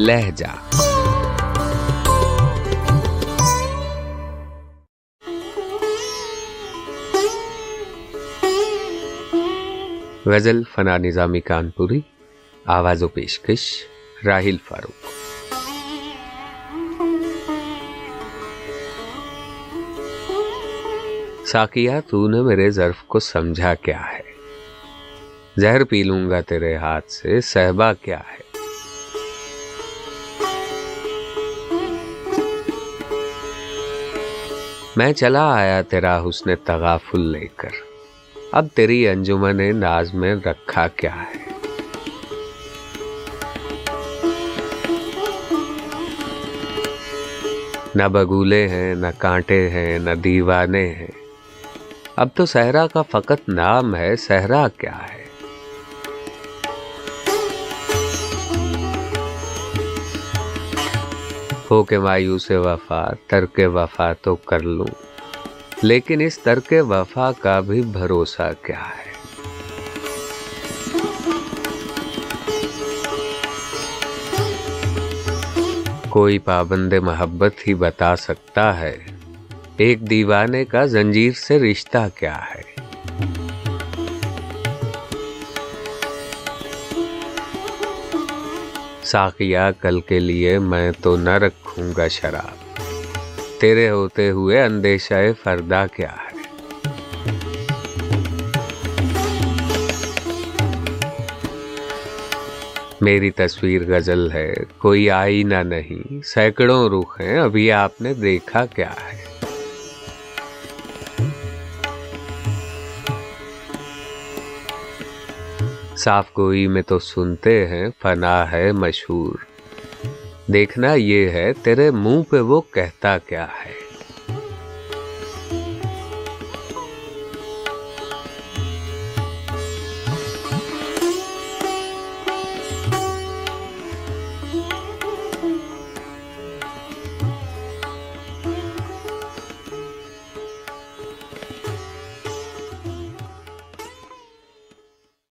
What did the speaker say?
لہجہ۔ غزل فنا نظامی کانپوری، آواز و پیشکش راہل فاروق۔ ساکیا تو نے میرے ظرف کو سمجھا کیا ہے۔ زہر پی لوں گا تیرے ہاتھ سے، صحبا کیا ہے؟ میں چلا آیا تیرا حسن تغافل لے کر۔ اب تیری انجمن ناز میں رکھا کیا ہے؟ نہ بگولے ہیں، نہ کانٹے ہیں، نہ دیوانے ہیں۔ اب تو صحرا کا فقط نام ہے، صحرا کیا ہے؟ ہو کے مایوس وفا ترک وفا تو کر لوں۔ لیکن اس ترک وفا کا بھی بھروسہ کیا ہے؟ کوئی پابند محبت ہی بتا سکتا ہے، ایک دیوانے کا زنجیر سے رشتہ کیا ہے؟ ساقیا کل کے لیے میں تو نہ رکھوں گا شراب۔ تیرے ہوتے ہوئے اندیشہ فردا کیا ہے؟ میری تصویر غزل ہے، کوئی آئینہ نہیں، سینکڑوں رخ ہیں، ابھی آپ نے دیکھا کیا ہے؟ صاف گوئی میں تو سنتے ہیں، فنا ہے مشہور۔ دیکھنا یہ ہے، تیرے منہ پہ وہ کہتا کیا ہے؟